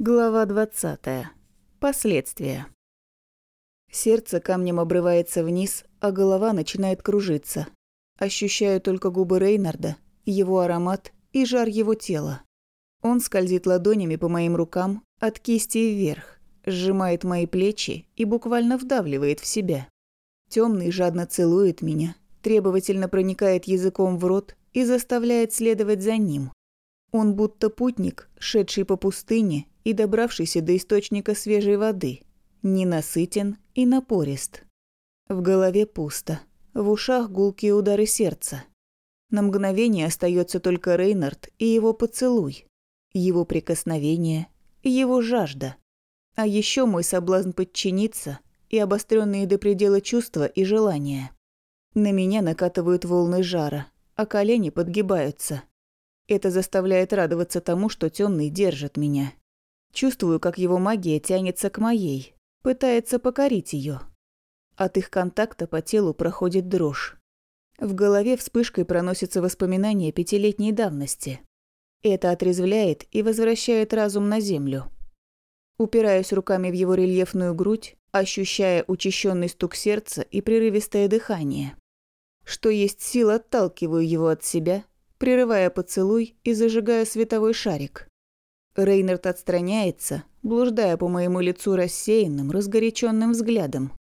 Глава 20. Последствия. Сердце камнем обрывается вниз, а голова начинает кружиться. Ощущаю только губы Рейнарда, его аромат и жар его тела. Он скользит ладонями по моим рукам от кисти вверх, сжимает мои плечи и буквально вдавливает в себя. Темный жадно целует меня, требовательно проникает языком в рот и заставляет следовать за ним. Он будто путник, шедший по пустыне и добравшийся до источника свежей воды, ненасытен и напорист. В голове пусто, в ушах гулкие удары сердца. На мгновение остается только Рейнард и его поцелуй, его прикосновение, его жажда. А еще мой соблазн подчиниться и обостренные до предела чувства и желания. На меня накатывают волны жара, а колени подгибаются. Это заставляет радоваться тому, что темный держит меня. Чувствую, как его магия тянется к моей, пытается покорить ее. От их контакта по телу проходит дрожь. В голове вспышкой проносятся воспоминания пятилетней давности. Это отрезвляет и возвращает разум на землю. Упираюсь руками в его рельефную грудь, ощущая учащенный стук сердца и прерывистое дыхание. Что есть сил, отталкиваю его от себя, прерывая поцелуй и зажигая световой шарик. Рейнард отстраняется, блуждая по моему лицу рассеянным, разгоряченным взглядом.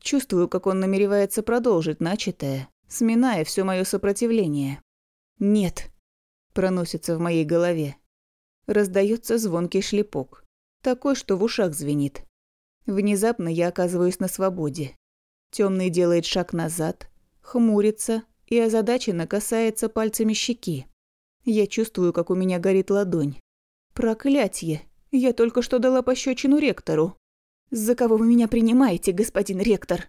Чувствую, как он намеревается продолжить начатое, сминая все мое сопротивление. «Нет», – проносится в моей голове. Раздается звонкий шлепок, такой, что в ушах звенит. Внезапно я оказываюсь на свободе. Темный делает шаг назад, хмурится и озадаченно касается пальцами щеки. Я чувствую, как у меня горит ладонь. Проклятье! Я только что дала пощечину ректору. За кого вы меня принимаете, господин ректор?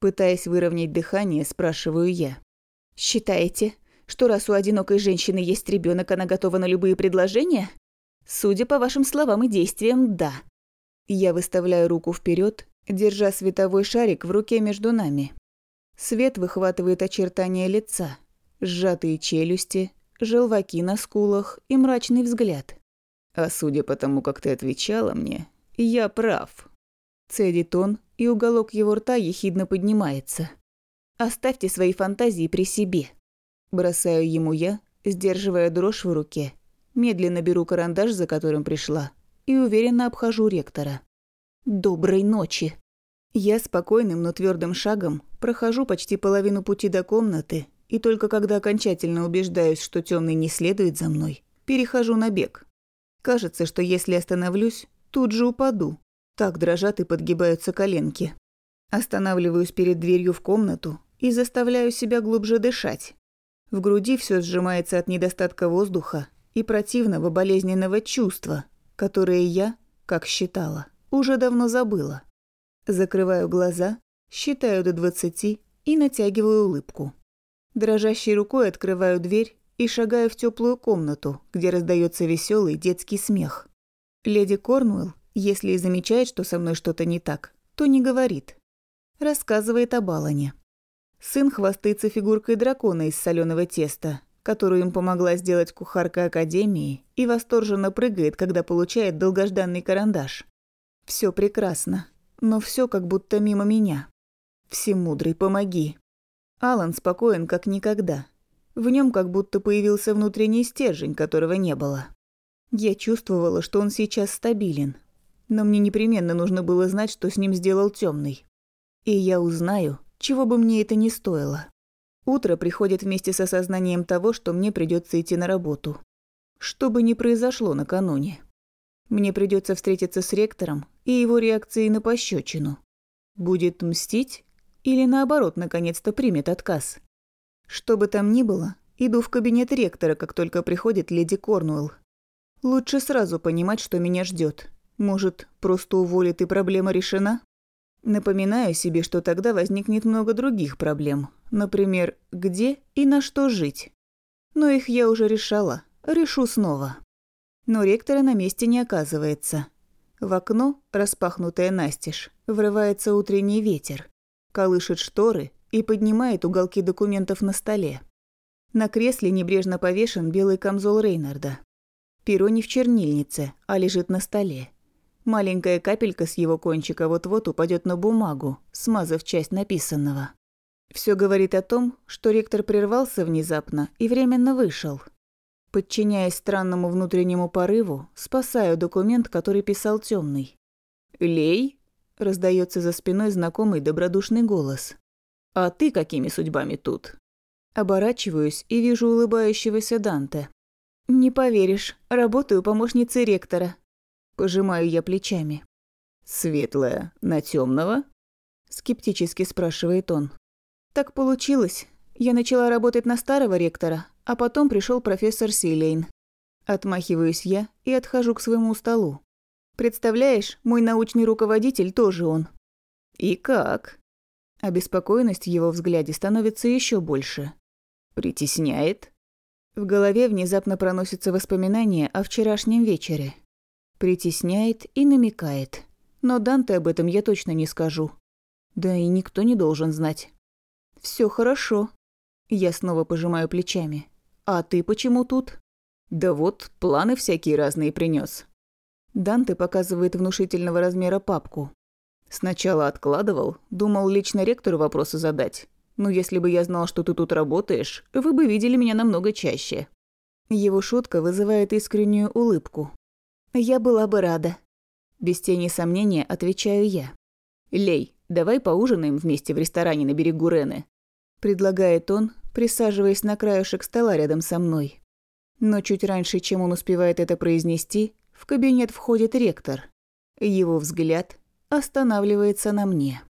Пытаясь выровнять дыхание, спрашиваю я. Считаете, что раз у одинокой женщины есть ребенок, она готова на любые предложения? Судя по вашим словам и действиям, да. Я выставляю руку вперед, держа световой шарик в руке между нами. Свет выхватывает очертания лица, сжатые челюсти, желваки на скулах и мрачный взгляд. А судя по тому, как ты отвечала мне, я прав. Цедит он, и уголок его рта ехидно поднимается. Оставьте свои фантазии при себе. Бросаю ему я, сдерживая дрожь в руке. Медленно беру карандаш, за которым пришла, и уверенно обхожу ректора. Доброй ночи. Я спокойным, но твердым шагом прохожу почти половину пути до комнаты, и только когда окончательно убеждаюсь, что темный не следует за мной, перехожу на бег. Кажется, что если остановлюсь, тут же упаду. Так дрожат и подгибаются коленки. Останавливаюсь перед дверью в комнату и заставляю себя глубже дышать. В груди все сжимается от недостатка воздуха и противного болезненного чувства, которое я, как считала, уже давно забыла. Закрываю глаза, считаю до двадцати и натягиваю улыбку. Дрожащей рукой открываю дверь и шагаю в теплую комнату, где раздается веселый детский смех. Леди Корнуэлл, если и замечает, что со мной что-то не так, то не говорит. Рассказывает об Алане. Сын хвастается фигуркой дракона из соленого теста, которую им помогла сделать кухарка Академии, и восторженно прыгает, когда получает долгожданный карандаш. Все прекрасно, но все как будто мимо меня. Всемудрый, помоги. Алан спокоен как никогда, в нем как будто появился внутренний стержень, которого не было. Я чувствовала, что он сейчас стабилен. Но мне непременно нужно было знать, что с ним сделал темный. И я узнаю, чего бы мне это ни стоило. Утро приходит вместе с осознанием того, что мне придется идти на работу. Что бы ни произошло накануне. Мне придется встретиться с ректором и его реакцией на пощечину. Будет мстить или наоборот, наконец-то примет отказ. Что бы там ни было, иду в кабинет ректора, как только приходит леди Корнуэлл. Лучше сразу понимать, что меня ждет. Может, просто уволит и проблема решена? Напоминаю себе, что тогда возникнет много других проблем. Например, где и на что жить. Но их я уже решала. Решу снова. Но ректора на месте не оказывается. В окно, распахнутое настежь, врывается утренний ветер. Колышет шторы и поднимает уголки документов на столе. На кресле небрежно повешен белый камзол Рейнарда. Перо не в чернильнице, а лежит на столе. Маленькая капелька с его кончика вот-вот упадет на бумагу, смазав часть написанного. Все говорит о том, что ректор прервался внезапно и временно вышел. Подчиняясь странному внутреннему порыву, спасаю документ, который писал темный. «Лей?» – раздается за спиной знакомый добродушный голос. «А ты какими судьбами тут?» Оборачиваюсь и вижу улыбающегося Данте. «Не поверишь, работаю помощницей ректора». Пожимаю я плечами. «Светлая на темного? скептически спрашивает он. «Так получилось. Я начала работать на старого ректора, а потом пришел профессор Силейн. Отмахиваюсь я и отхожу к своему столу. Представляешь, мой научный руководитель тоже он. И как? Обеспокоенность в его взгляде становится еще больше. Притесняет? В голове внезапно проносятся воспоминания о вчерашнем вечере. Притесняет и намекает. Но Данте об этом я точно не скажу. Да и никто не должен знать. Все хорошо. Я снова пожимаю плечами. А ты почему тут? Да вот, планы всякие разные принес. Данте показывает внушительного размера папку. Сначала откладывал, думал лично ректору вопросы задать. Но если бы я знал, что ты тут работаешь, вы бы видели меня намного чаще. Его шутка вызывает искреннюю улыбку. Я была бы рада. Без тени сомнения отвечаю я. «Лей, давай поужинаем вместе в ресторане на берегу Рены», предлагает он, присаживаясь на краешек стола рядом со мной. Но чуть раньше, чем он успевает это произнести, в кабинет входит ректор. Его взгляд останавливается на мне.